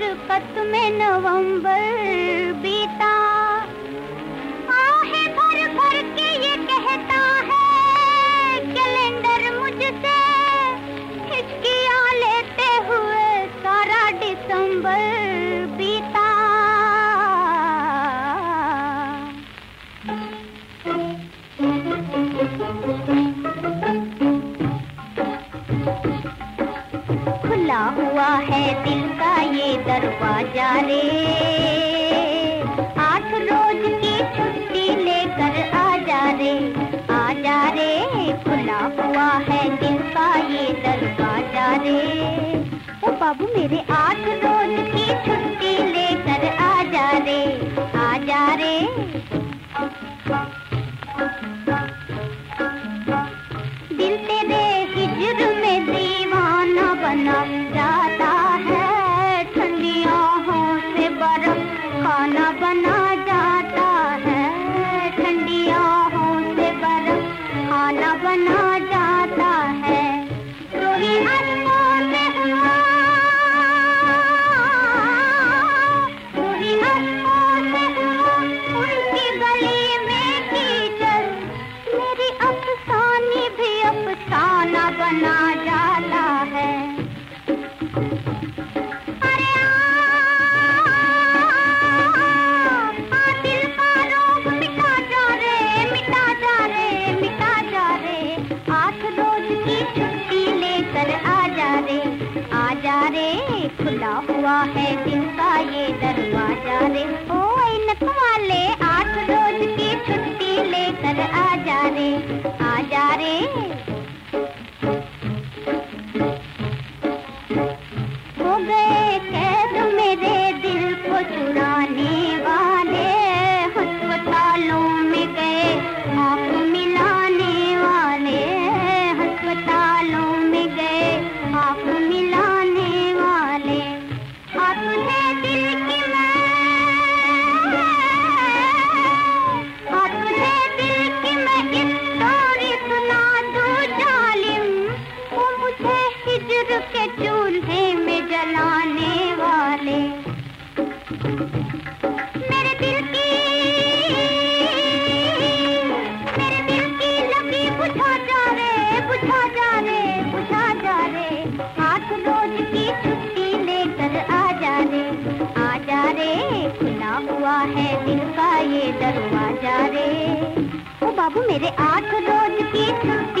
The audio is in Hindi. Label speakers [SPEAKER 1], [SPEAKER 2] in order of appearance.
[SPEAKER 1] रात में नवंबर बीता। आहे भर भर के ये कहता है, कैलेंडर मुझसे हिचकियाँ लेते हुए सारा दिसंबर बीता। खुला हुआ है दिल रे आठ रोज की छुट्टी लेकर आ जा रे, आ जा रे, खुला हुआ है दिल का ये दरवाज़ा रे। ओ बाबू, मेरे आठ रोज की छुट्टी आ जा रे खुला हुआ है दिल का ये दरवाज़ा रे। ओ के चूल्हे में जलाने वाले। है दिल का ये दरवाज़ा रे। ओ बाबू मेरे आठ रोज की छुट्टी